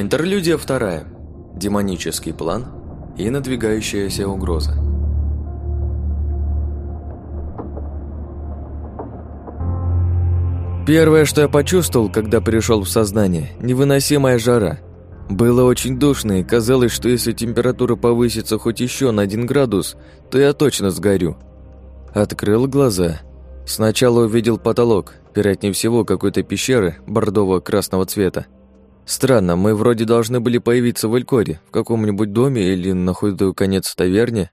Интерлюдия вторая. Демонический план и надвигающаяся угроза. Первое, что я почувствовал, когда пришел в сознание – невыносимая жара. Было очень душно, и казалось, что если температура повысится хоть еще на один градус, то я точно сгорю. Открыл глаза. Сначала увидел потолок, вероятнее всего, какой-то пещеры бордово-красного цвета. Странно, мы вроде должны были появиться в Элькоре, в каком-нибудь доме или на худой конец таверне.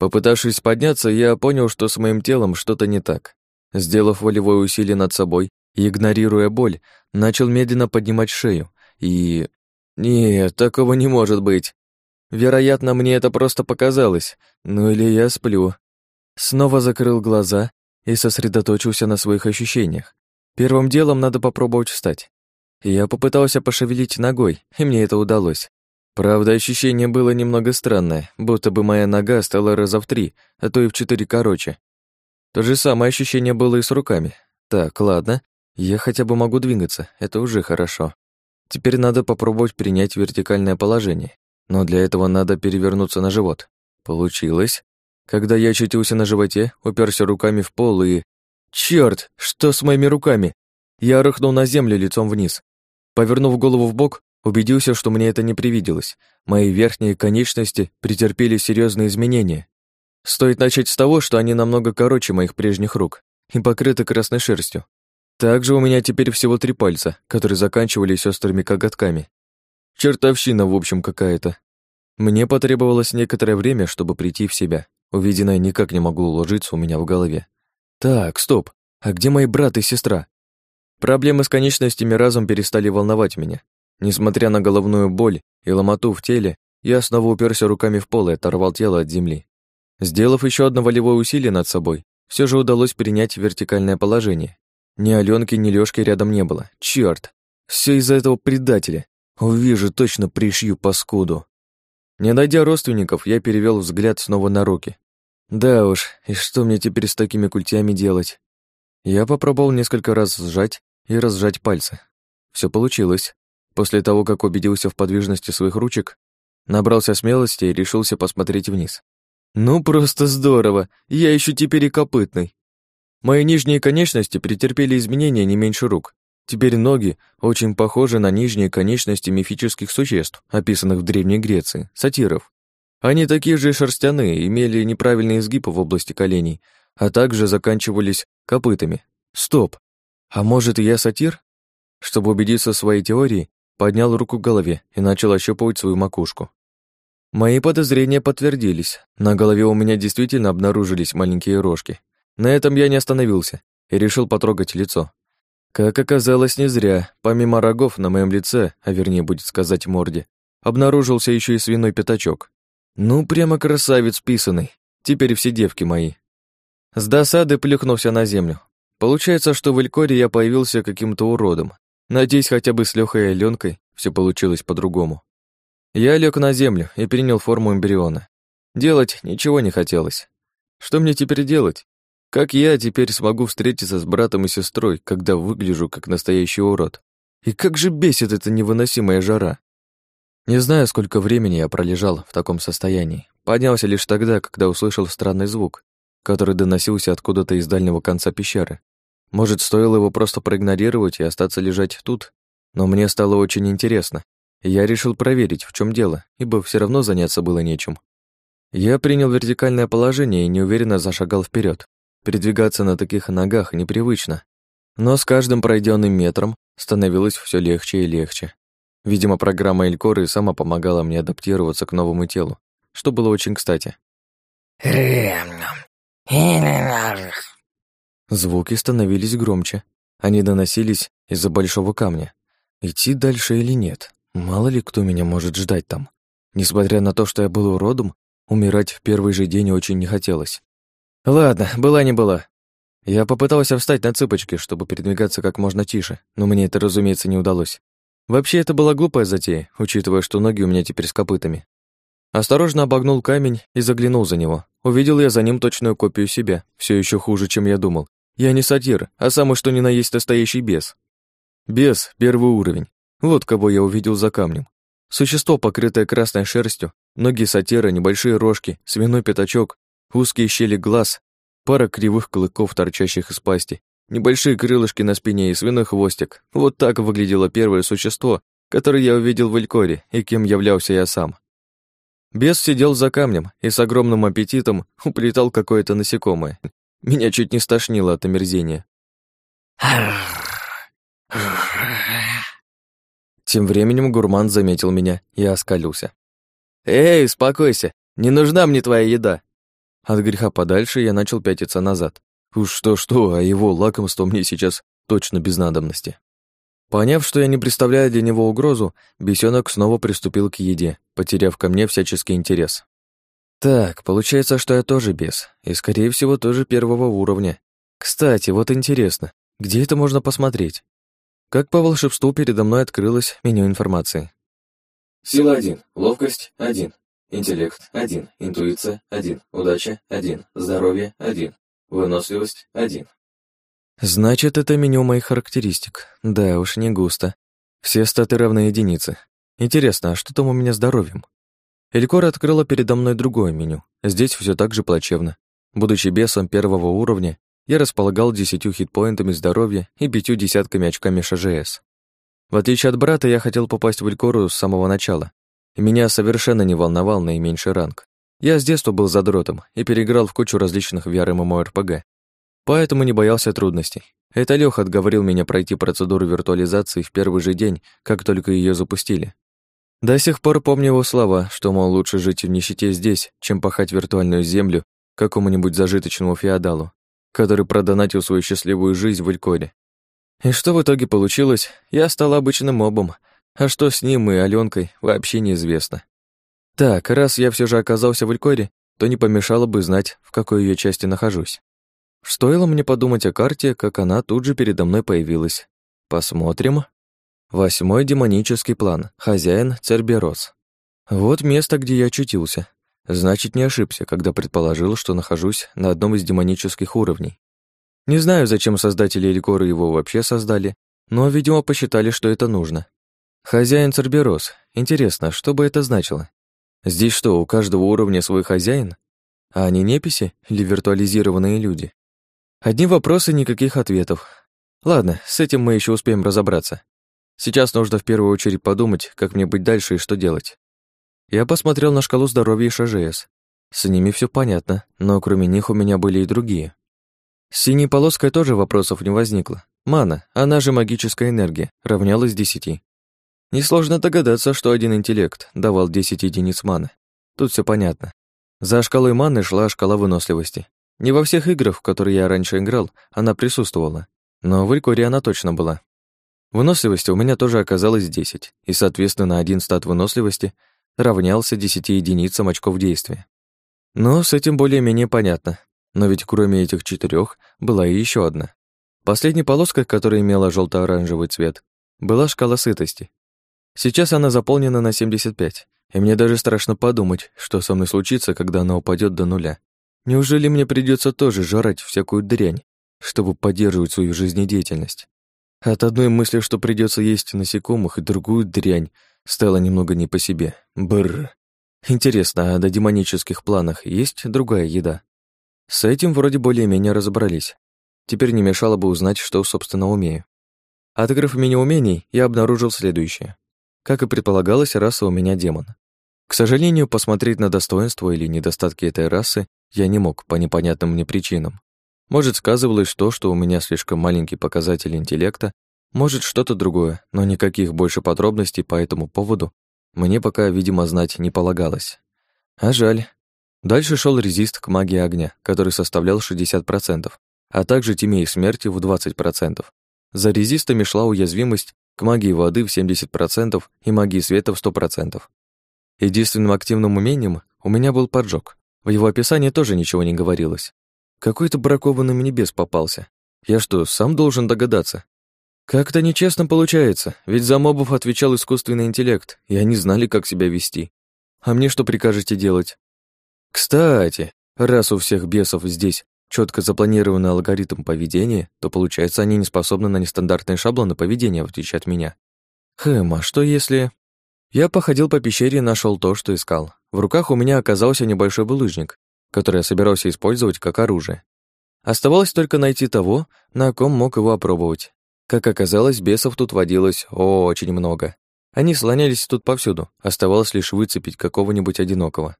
Попытавшись подняться, я понял, что с моим телом что-то не так. Сделав волевое усилие над собой и игнорируя боль, начал медленно поднимать шею. И... Нет, такого не может быть. Вероятно, мне это просто показалось. Ну или я сплю. Снова закрыл глаза и сосредоточился на своих ощущениях. Первым делом надо попробовать встать. Я попытался пошевелить ногой, и мне это удалось. Правда, ощущение было немного странное, будто бы моя нога стала раза в три, а то и в четыре короче. То же самое ощущение было и с руками. Так, ладно, я хотя бы могу двигаться, это уже хорошо. Теперь надо попробовать принять вертикальное положение, но для этого надо перевернуться на живот. Получилось. Когда я очутился на животе, уперся руками в пол и... Чёрт, что с моими руками? Я рухнул на землю лицом вниз. Повернув голову в бок, убедился, что мне это не привиделось. Мои верхние конечности претерпели серьезные изменения. Стоит начать с того, что они намного короче моих прежних рук и покрыты красной шерстью. Также у меня теперь всего три пальца, которые заканчивались острыми коготками. Чертовщина, в общем, какая-то. Мне потребовалось некоторое время, чтобы прийти в себя. Увиденное никак не могло уложиться у меня в голове. Так, стоп. А где мои брат и сестра? Проблемы с конечностями разом перестали волновать меня. Несмотря на головную боль и ломоту в теле, я снова уперся руками в пол и оторвал тело от земли. Сделав еще одно волевое усилие над собой, все же удалось принять вертикальное положение. Ни Аленки, ни Лёшки рядом не было. Чёрт! Все из-за этого предателя. Увижу, точно пришью паскуду. Не найдя родственников, я перевел взгляд снова на руки. Да уж, и что мне теперь с такими культями делать? Я попробовал несколько раз сжать и разжать пальцы. Все получилось. После того, как убедился в подвижности своих ручек, набрался смелости и решился посмотреть вниз. Ну, просто здорово, я еще теперь и копытный. Мои нижние конечности претерпели изменения не меньше рук. Теперь ноги очень похожи на нижние конечности мифических существ, описанных в Древней Греции, сатиров. Они такие же шерстяные, имели неправильный изгиб в области коленей, а также заканчивались копытами. Стоп! А может, я сатир? Чтобы убедиться в своей теории, поднял руку к голове и начал ощупывать свою макушку. Мои подозрения подтвердились. На голове у меня действительно обнаружились маленькие рожки. На этом я не остановился и решил потрогать лицо. Как оказалось, не зря. Помимо рогов на моем лице, а вернее будет сказать морде, обнаружился еще и свиной пятачок. Ну, прямо красавец писанный. Теперь все девки мои. С досады плюхнулся на землю. Получается, что в Элькоре я появился каким-то уродом. Надеюсь, хотя бы с Лёхой и Аленкой все получилось по-другому. Я лег на землю и принял форму эмбриона. Делать ничего не хотелось. Что мне теперь делать? Как я теперь смогу встретиться с братом и сестрой, когда выгляжу как настоящий урод? И как же бесит эта невыносимая жара? Не знаю, сколько времени я пролежал в таком состоянии. Поднялся лишь тогда, когда услышал странный звук, который доносился откуда-то из дальнего конца пещеры. Может, стоило его просто проигнорировать и остаться лежать тут? Но мне стало очень интересно, я решил проверить, в чем дело, ибо все равно заняться было нечем. Я принял вертикальное положение и неуверенно зашагал вперед. Передвигаться на таких ногах непривычно. Но с каждым пройденным метром становилось все легче и легче. Видимо, программа Элькоры сама помогала мне адаптироваться к новому телу, что было очень кстати. Звуки становились громче. Они доносились из-за большого камня. Идти дальше или нет? Мало ли кто меня может ждать там. Несмотря на то, что я был уродом, умирать в первый же день очень не хотелось. Ладно, была не была. Я попытался встать на цыпочки, чтобы передвигаться как можно тише, но мне это, разумеется, не удалось. Вообще, это была глупая затея, учитывая, что ноги у меня теперь с копытами. Осторожно обогнул камень и заглянул за него. Увидел я за ним точную копию себя, все еще хуже, чем я думал. Я не сатир, а самый что ни на есть настоящий бес. Бес — первый уровень. Вот кого я увидел за камнем. Существо, покрытое красной шерстью, ноги сатира, небольшие рожки, свиной пятачок, узкие щели глаз, пара кривых клыков, торчащих из пасти, небольшие крылышки на спине и свиной хвостик. Вот так выглядело первое существо, которое я увидел в Элькоре и кем являлся я сам. Бес сидел за камнем и с огромным аппетитом уплетал какое-то насекомое. Меня чуть не стошнило от омерзения. Тем временем гурман заметил меня и оскалился. «Эй, успокойся, не нужна мне твоя еда!» От греха подальше я начал пятиться назад. Уж что-что, а его лакомство мне сейчас точно без надобности. Поняв, что я не представляю для него угрозу, бесенок снова приступил к еде, потеряв ко мне всяческий интерес. Так, получается, что я тоже бес, и, скорее всего, тоже первого уровня. Кстати, вот интересно, где это можно посмотреть? Как по волшебству передо мной открылось меню информации. Сила 1, ловкость 1, интеллект 1, интуиция 1, удача 1, здоровье 1, выносливость 1. Значит, это меню моих характеристик. Да уж, не густо. Все статы равны единице. Интересно, а что там у меня с здоровьем? Элькора открыла передо мной другое меню. Здесь все так же плачевно. Будучи бесом первого уровня, я располагал десятью хитпоинтами здоровья и пятью десятками очками ШЖС. В отличие от брата, я хотел попасть в Элькору с самого начала, и меня совершенно не волновал наименьший ранг. Я с детства был задротом и переиграл в кучу различных VR-MMORPG, Поэтому не боялся трудностей. Это Лёха отговорил меня пройти процедуру виртуализации в первый же день, как только ее запустили. До сих пор помню его слова, что, мол, лучше жить в нищете здесь, чем пахать виртуальную землю какому-нибудь зажиточному феодалу, который продонатил свою счастливую жизнь в Илькоре. И что в итоге получилось? Я стал обычным мобом, а что с ним и Аленкой, вообще неизвестно. Так, раз я все же оказался в Илькоре, то не помешало бы знать, в какой ее части нахожусь. Стоило мне подумать о карте, как она тут же передо мной появилась. Посмотрим. Восьмой демонический план. Хозяин Церберос. Вот место, где я очутился. Значит, не ошибся, когда предположил, что нахожусь на одном из демонических уровней. Не знаю, зачем создатели Элькоры его вообще создали, но, видимо, посчитали, что это нужно. Хозяин Церберос. Интересно, что бы это значило? Здесь что, у каждого уровня свой хозяин? А они неписи или виртуализированные люди? Одни вопросы, никаких ответов. Ладно, с этим мы еще успеем разобраться. Сейчас нужно в первую очередь подумать, как мне быть дальше и что делать. Я посмотрел на шкалу здоровья и ШЖС. С ними все понятно, но кроме них у меня были и другие. С синей полоской тоже вопросов не возникло. Мана, она же магическая энергия, равнялась десяти. Несложно догадаться, что один интеллект давал 10 единиц маны. Тут все понятно. За шкалой маны шла шкала выносливости. Не во всех играх, в которые я раньше играл, она присутствовала, но в Илькоре она точно была. Выносливости у меня тоже оказалось 10, и, соответственно, один стат выносливости равнялся 10 единицам очков действия. Но с этим более-менее понятно. Но ведь кроме этих четырех была и еще одна. Последней полоской, которая имела желто оранжевый цвет, была шкала сытости. Сейчас она заполнена на 75, и мне даже страшно подумать, что со мной случится, когда она упадет до нуля. Неужели мне придется тоже жрать всякую дрянь, чтобы поддерживать свою жизнедеятельность? От одной мысли, что придется есть насекомых и другую дрянь, стало немного не по себе. Бррр. Интересно, а на демонических планах есть другая еда? С этим вроде более-менее разобрались. Теперь не мешало бы узнать, что, собственно, умею. Открыв меню умений, я обнаружил следующее. Как и предполагалось, раса у меня демон. К сожалению, посмотреть на достоинства или недостатки этой расы я не мог по непонятным мне причинам. Может, сказывалось то, что у меня слишком маленький показатель интеллекта, может, что-то другое, но никаких больше подробностей по этому поводу мне пока, видимо, знать не полагалось. А жаль. Дальше шел резист к магии огня, который составлял 60%, а также тьме смерти в 20%. За резистами шла уязвимость к магии воды в 70% и магии света в 100%. Единственным активным умением у меня был поджог, в его описании тоже ничего не говорилось. Какой-то бракованный мне бес попался. Я что, сам должен догадаться? Как-то нечестно получается, ведь за мобов отвечал искусственный интеллект, и они знали, как себя вести. А мне что прикажете делать? Кстати, раз у всех бесов здесь четко запланированный алгоритм поведения, то получается, они не способны на нестандартные шаблоны поведения, в отличие от меня. Хм, а что если... Я походил по пещере и нашел то, что искал. В руках у меня оказался небольшой булыжник, который я собирался использовать как оружие. Оставалось только найти того, на ком мог его опробовать. Как оказалось, бесов тут водилось очень много. Они слонялись тут повсюду, оставалось лишь выцепить какого-нибудь одинокого.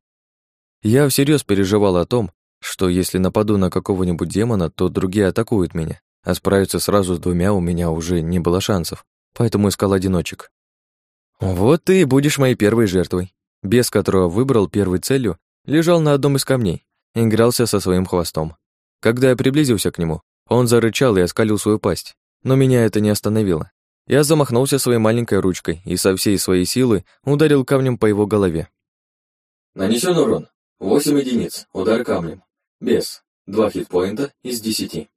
Я всерьез переживал о том, что если нападу на какого-нибудь демона, то другие атакуют меня, а справиться сразу с двумя у меня уже не было шансов, поэтому искал одиночек. Вот ты и будешь моей первой жертвой. Бес, которого выбрал первой целью, лежал на одном из камней и игрался со своим хвостом. Когда я приблизился к нему, он зарычал и оскалил свою пасть, но меня это не остановило. Я замахнулся своей маленькой ручкой и со всей своей силы ударил камнем по его голове. Нанесен урон. 8 единиц. Удар камнем. Без. Два хитпоинта из десяти.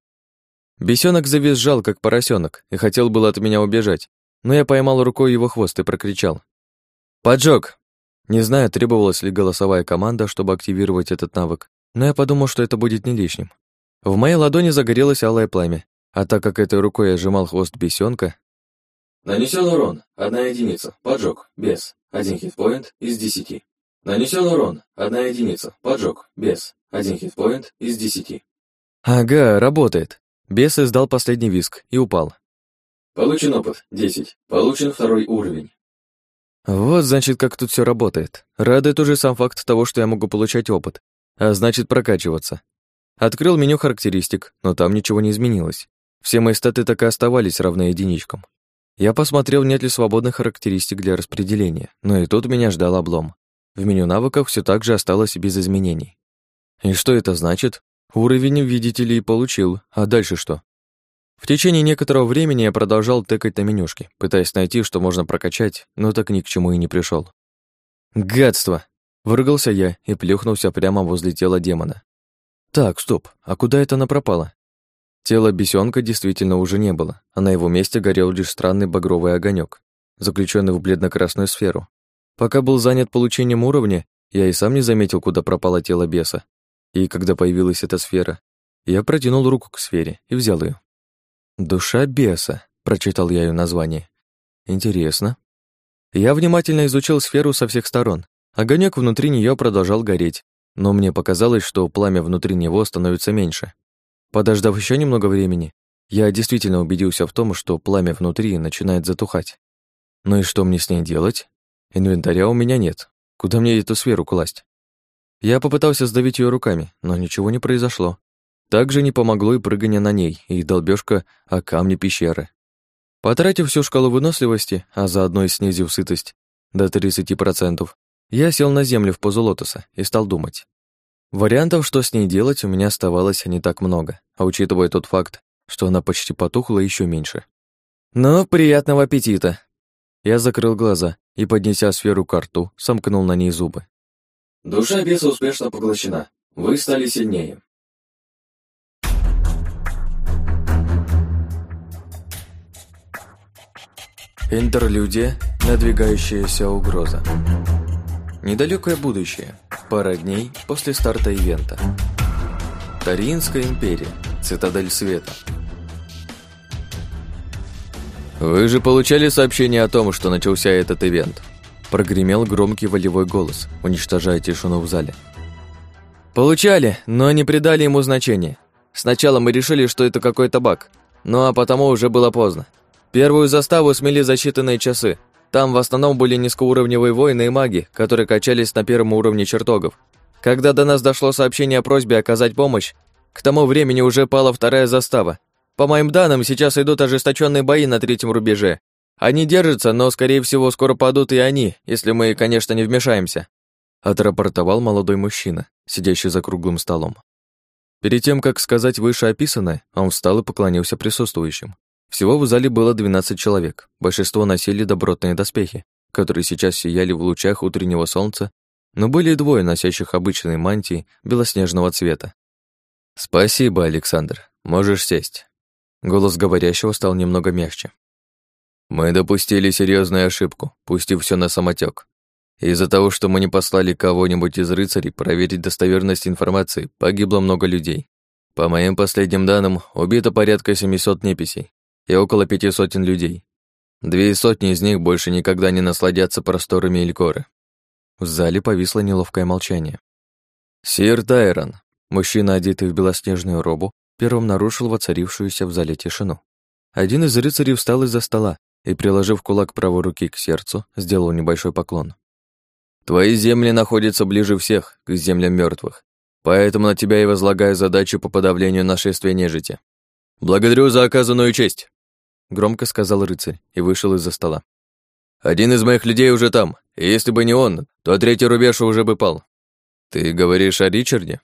Бесенок завизжал, как поросенок, и хотел было от меня убежать, но я поймал рукой его хвост и прокричал. «Поджог!» Не знаю, требовалась ли голосовая команда, чтобы активировать этот навык, но я подумал, что это будет не лишним. В моей ладони загорелось алое пламя, а так как этой рукой я сжимал хвост бесенка, Нанесен урон. Одна единица. Поджог. Без. Один хитпоинт из десяти. Нанесен урон. Одна единица. Поджог. Без. Один хитпоинт из десяти. Ага, работает. Бес издал последний виск и упал. Получен опыт. Десять. Получен второй уровень. Вот, значит, как тут все работает. Радует уже сам факт того, что я могу получать опыт, а значит, прокачиваться. Открыл меню характеристик, но там ничего не изменилось. Все мои статы так и оставались равны единичкам. Я посмотрел, нет ли свободных характеристик для распределения, но и тут меня ждал облом. В меню навыков все так же осталось без изменений. И что это значит? Уровень, видите ли, получил, а дальше что? В течение некоторого времени я продолжал тыкать на менюшки, пытаясь найти, что можно прокачать, но так ни к чему и не пришел. Гадство! Выругался я и плюхнулся прямо возле тела демона. Так, стоп, а куда это она пропала? Тела бесенка действительно уже не было, а на его месте горел лишь странный багровый огонек, заключенный в бледно-красную сферу. Пока был занят получением уровня, я и сам не заметил, куда пропало тело беса. И когда появилась эта сфера, я протянул руку к сфере и взял ее. «Душа беса», — прочитал я ее название. «Интересно». Я внимательно изучил сферу со всех сторон. Огонек внутри нее продолжал гореть, но мне показалось, что пламя внутри него становится меньше. Подождав еще немного времени, я действительно убедился в том, что пламя внутри начинает затухать. Ну и что мне с ней делать? Инвентаря у меня нет. Куда мне эту сферу класть? Я попытался сдавить ее руками, но ничего не произошло. Также не помогло и прыгание на ней, и долбежка о камни пещеры. Потратив всю шкалу выносливости, а заодно и снизив сытость до 30%, я сел на землю в позу лотоса и стал думать. Вариантов, что с ней делать, у меня оставалось не так много, а учитывая тот факт, что она почти потухла еще меньше. Но приятного аппетита! Я закрыл глаза и, поднеся сферу к рту, сомкнул на ней зубы. Душа беса успешно поглощена. Вы стали сильнее. Интерлюдия «Надвигающаяся угроза». Недалекое будущее. Пара дней после старта ивента. Тариинская империя. Цитадель света. «Вы же получали сообщение о том, что начался этот ивент?» Прогремел громкий волевой голос, уничтожая тишину в зале. «Получали, но не придали ему значения. Сначала мы решили, что это какой-то баг, ну а потому уже было поздно. Первую заставу смели за считанные часы, там в основном были низкоуровневые воины и маги, которые качались на первом уровне чертогов. Когда до нас дошло сообщение о просьбе оказать помощь, к тому времени уже пала вторая застава. По моим данным, сейчас идут ожесточенные бои на третьем рубеже. Они держатся, но, скорее всего, скоро падут и они, если мы, конечно, не вмешаемся», отрапортовал молодой мужчина, сидящий за круглым столом. Перед тем, как сказать вышеописанное, он встал и поклонился присутствующим. Всего в зале было 12 человек. Большинство носили добротные доспехи, которые сейчас сияли в лучах утреннего солнца, но были двое, носящих обычные мантии белоснежного цвета. «Спасибо, Александр. Можешь сесть». Голос говорящего стал немного мягче. «Мы допустили серьезную ошибку, пустив все на самотек. Из-за того, что мы не послали кого-нибудь из рыцарей проверить достоверность информации, погибло много людей. По моим последним данным, убито порядка 700 неписей и около пяти сотен людей. Две сотни из них больше никогда не насладятся просторами Элькоры. В зале повисло неловкое молчание. Сир Тайрон, мужчина, одетый в белоснежную робу, первым нарушил воцарившуюся в зале тишину. Один из рыцарей встал из-за стола и, приложив кулак правой руки к сердцу, сделал небольшой поклон. «Твои земли находятся ближе всех к землям мертвых, поэтому на тебя и возлагаю задачу по подавлению нашествия нежити. Благодарю за оказанную честь!» Громко сказал рыцарь и вышел из-за стола. «Один из моих людей уже там, и если бы не он, то третий рубеж уже бы пал. Ты говоришь о Ричарде?»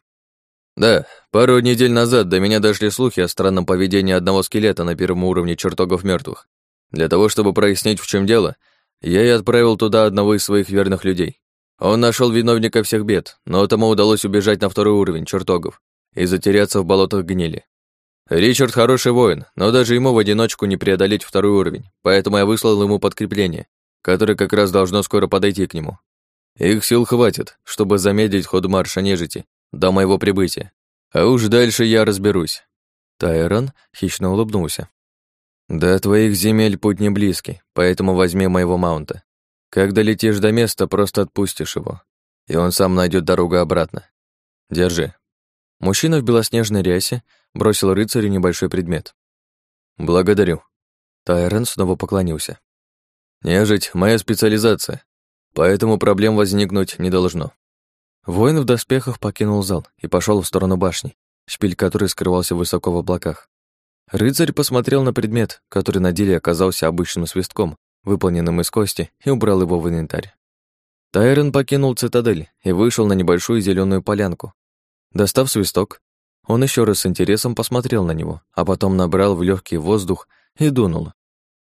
Да, пару недель назад до меня дошли слухи о странном поведении одного скелета на первом уровне чертогов мертвых. Для того, чтобы прояснить, в чем дело, я и отправил туда одного из своих верных людей. Он нашел виновника всех бед, но тому удалось убежать на второй уровень чертогов и затеряться в болотах гнили. Ричард хороший воин, но даже ему в одиночку не преодолеть второй уровень, поэтому я выслал ему подкрепление, которое как раз должно скоро подойти к нему. Их сил хватит, чтобы замедлить ход марша нежити до моего прибытия. А уж дальше я разберусь. Тайрон хищно улыбнулся. До твоих земель путь не близкий, поэтому возьми моего маунта. Когда летишь до места, просто отпустишь его, и он сам найдет дорогу обратно. Держи. Мужчина в белоснежной рясе бросил рыцарю небольшой предмет. Благодарю. Тайрон снова поклонился. Нежить — моя специализация, поэтому проблем возникнуть не должно. Воин в доспехах покинул зал и пошел в сторону башни, шпиль которой скрывался высоко в облаках. Рыцарь посмотрел на предмет, который на деле оказался обычным свистком, выполненным из кости, и убрал его в инвентарь. Тайрон покинул цитадель и вышел на небольшую зеленую полянку. Достав свисток, он еще раз с интересом посмотрел на него, а потом набрал в легкий воздух и дунул.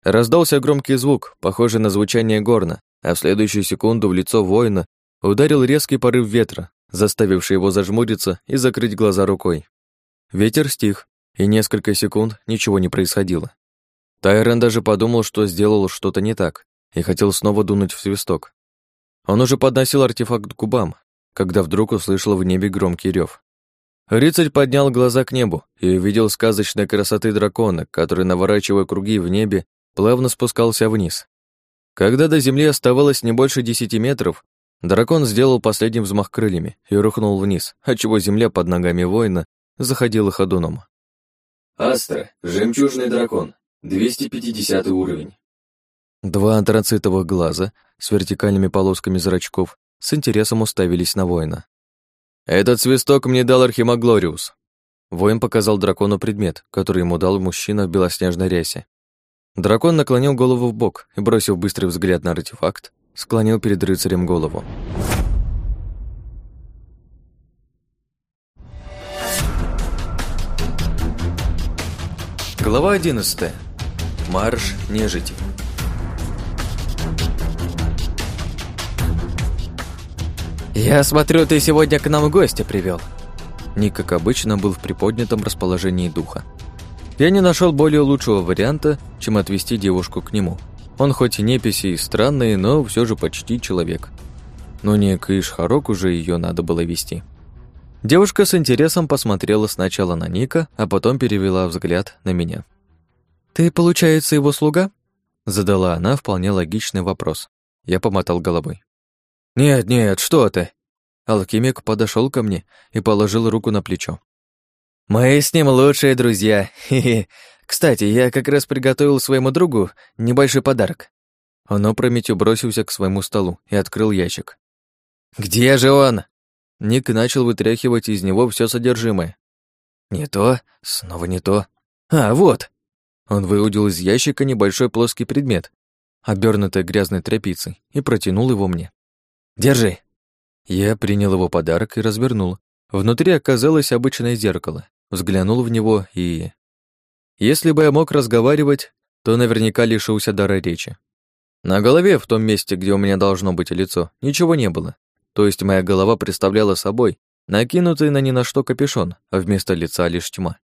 Раздался громкий звук, похожий на звучание горна, а в следующую секунду в лицо воина Ударил резкий порыв ветра, заставивший его зажмуриться и закрыть глаза рукой. Ветер стих, и несколько секунд ничего не происходило. Тайрон даже подумал, что сделал что-то не так, и хотел снова дунуть в свисток. Он уже подносил артефакт к губам, когда вдруг услышал в небе громкий рев. Рыцарь поднял глаза к небу и увидел сказочной красоты дракона, который, наворачивая круги в небе, плавно спускался вниз. Когда до земли оставалось не больше десяти метров, Дракон сделал последний взмах крыльями и рухнул вниз, отчего земля под ногами воина заходила ходуном. Астра, жемчужный дракон, 250 уровень. Два антрацитовых глаза с вертикальными полосками зрачков с интересом уставились на воина. «Этот свисток мне дал Архимаглориус». Воин показал дракону предмет, который ему дал мужчина в белоснежной рясе. Дракон наклонил голову в бок и, бросив быстрый взгляд на артефакт, склонил перед рыцарем голову. Глава 11. Марш нежити. «Я смотрю, ты сегодня к нам гостя привел. Ник, как обычно, был в приподнятом расположении духа. Я не нашел более лучшего варианта, чем отвести девушку к нему – он хоть и неписи и странный, но все же почти человек. Но не к Ишхарок уже ее надо было вести. Девушка с интересом посмотрела сначала на Ника, а потом перевела взгляд на меня. «Ты, получается, его слуга?» Задала она вполне логичный вопрос. Я помотал головой. «Нет, нет, что ты!» Алхимик подошел ко мне и положил руку на плечо. «Мы с ним лучшие друзья. Хе -хе. Кстати, я как раз приготовил своему другу небольшой подарок». Он опрометью бросился к своему столу и открыл ящик. «Где же он?» Ник начал вытряхивать из него все содержимое. «Не то, снова не то. А, вот!» Он выудил из ящика небольшой плоский предмет, обернутый грязной тряпицей, и протянул его мне. «Держи!» Я принял его подарок и развернул. Внутри оказалось обычное зеркало. Взглянул в него и... Если бы я мог разговаривать, то наверняка лишился дара речи. На голове, в том месте, где у меня должно быть лицо, ничего не было. То есть моя голова представляла собой накинутый на ни на что капюшон, а вместо лица лишь тьма.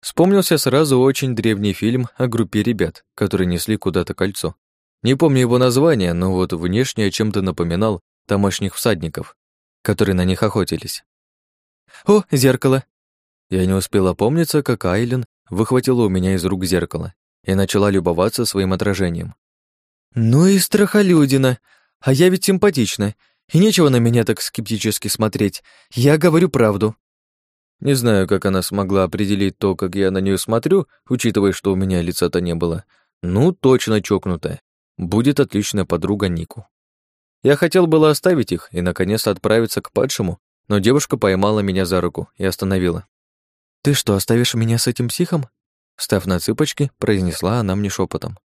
Вспомнился сразу очень древний фильм о группе ребят, которые несли куда-то кольцо. Не помню его название, но вот внешне чем-то напоминал тамошних всадников, которые на них охотились. «О, зеркало!» Я не успела опомниться, как Айлен выхватила у меня из рук зеркало и начала любоваться своим отражением. Ну и страхолюдина. А я ведь симпатична. И нечего на меня так скептически смотреть. Я говорю правду. Не знаю, как она смогла определить то, как я на нее смотрю, учитывая, что у меня лица-то не было. Ну, точно чокнутая. Будет отличная подруга Нику. Я хотел было оставить их и, наконец, отправиться к падшему, но девушка поймала меня за руку и остановила. «Ты что, оставишь меня с этим психом?» Став на цыпочки, произнесла она мне шепотом.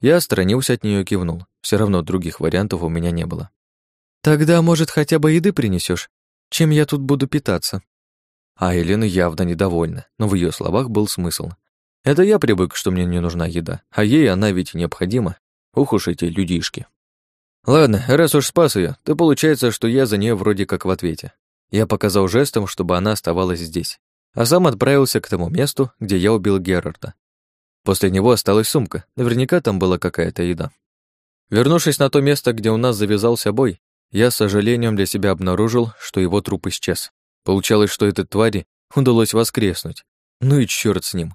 Я отстранился от нее и кивнул. Все равно других вариантов у меня не было. «Тогда, может, хотя бы еды принесешь? Чем я тут буду питаться?» А Елена явно недовольна, но в ее словах был смысл. Это я привык, что мне не нужна еда, а ей она ведь необходима. Ух уж эти людишки. Ладно, раз уж спас ее, то получается, что я за нее вроде как в ответе. Я показал жестом, чтобы она оставалась здесь, а сам отправился к тому месту, где я убил Герарда. После него осталась сумка, наверняка там была какая-то еда. Вернувшись на то место, где у нас завязался бой, я с сожалением для себя обнаружил, что его труп исчез. Получалось, что этой твари удалось воскреснуть. Ну и чёрт с ним.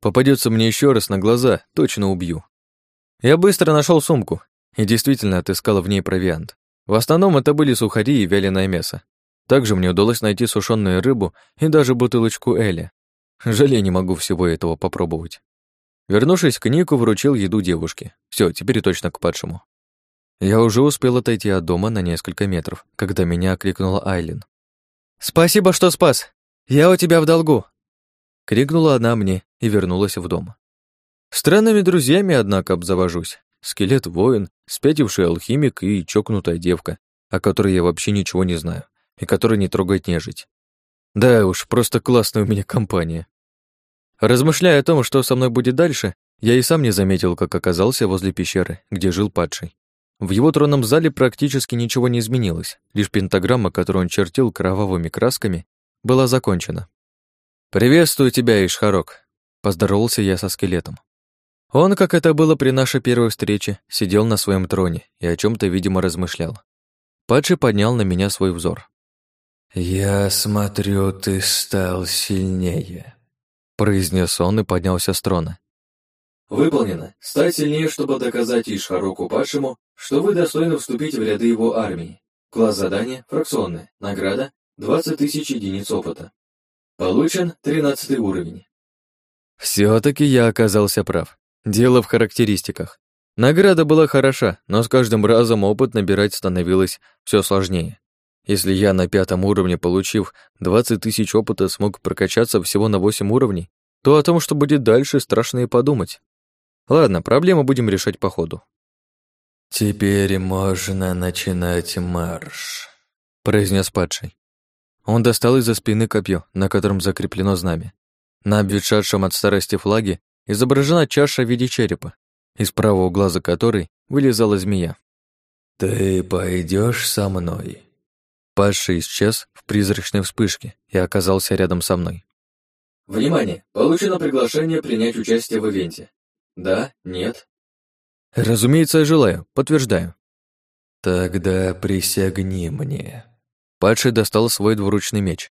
Попадется мне еще раз на глаза, точно убью. Я быстро нашел сумку и действительно отыскал в ней провиант. В основном это были сухари и вяленое мясо. Также мне удалось найти сушеную рыбу и даже бутылочку Эля. Жаль, я не могу всего этого попробовать. Вернувшись к Нику, вручил еду девушке. Все, теперь точно к падшему. Я уже успел отойти от дома на несколько метров, когда меня окликнула Айлин. «Спасибо, что спас! Я у тебя в долгу!» Крикнула она мне и вернулась в дом. Странными друзьями, однако, обзавожусь. Скелет-воин, спятивший алхимик и чокнутая девка, о которой я вообще ничего не знаю, и которой не трогает нежить. Да уж, просто классная у меня компания. Размышляя о том, что со мной будет дальше, я и сам не заметил, как оказался возле пещеры, где жил падший. В его тронном зале практически ничего не изменилось, лишь пентаграмма, которую он чертил кровавыми красками, была закончена. «Приветствую тебя, Ишхарок», — поздоровался я со скелетом. Он, как это было при нашей первой встрече, сидел на своем троне и о чем то видимо, размышлял. Падший поднял на меня свой взор. «Я смотрю, ты стал сильнее», — произнес он и поднялся с трона. «Выполнено. Стать сильнее, чтобы доказать Ишхароку падшему, что вы достойны вступить в ряды его армии. Класс задания фракционный. Награда — 20 тысяч единиц опыта. Получен 13 уровень». все таки я оказался прав. Дело в характеристиках. Награда была хороша, но с каждым разом опыт набирать становилось все сложнее. Если я на пятом уровне, получив 20 тысяч опыта, смог прокачаться всего на 8 уровней, то о том, что будет дальше, страшно и подумать. Ладно, проблему будем решать по ходу. «Теперь можно начинать марш», — произнес падший. Он достал из-за спины копье, на котором закреплено знамя. На обветшавшем от старости флаге изображена чаша в виде черепа, из правого глаза которой вылезала змея. «Ты пойдешь со мной?» Падший исчез в призрачной вспышке и оказался рядом со мной. Внимание! Получено приглашение принять участие в ивенте. Да? Нет? Разумеется, я желаю. Подтверждаю. Тогда присягни мне. Падший достал свой двуручный меч.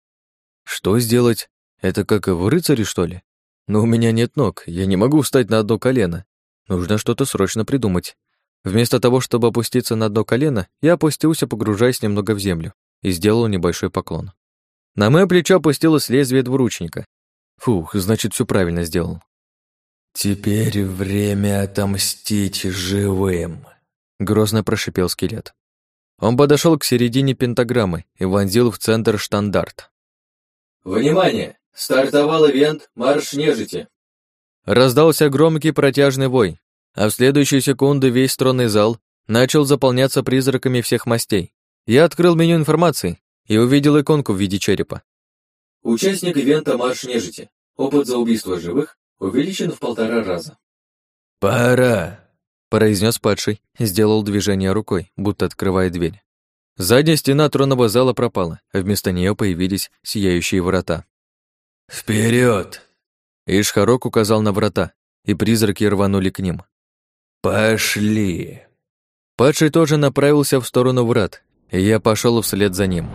Что сделать? Это как в рыцаре, что ли? Но у меня нет ног, я не могу встать на одно колено. Нужно что-то срочно придумать. Вместо того, чтобы опуститься на одно колено, я опустился, погружаясь немного в землю, и сделал небольшой поклон. На мое плечо опустилось лезвие двуручника. Фух, значит, все правильно сделал. «Теперь время отомстить живым», — грозно прошипел скелет. Он подошел к середине пентаграммы и вонзил в центр штандарт. «Внимание! Стартовал ивент «Марш нежити». Раздался громкий протяжный вой, а в следующую секунду весь тронный зал начал заполняться призраками всех мастей. Я открыл меню информации и увидел иконку в виде черепа. Участник ивента «Марш нежити». Опыт за убийство живых увеличен в полтора раза. «Пора», — произнес падший, сделал движение рукой, будто открывая дверь. Задняя стена тронного зала пропала, а вместо нее появились сияющие врата. Вперед! Ишхарок указал на врата, и призраки рванули к ним. «Пошли!» Падший тоже направился в сторону врат, и я пошел вслед за ним.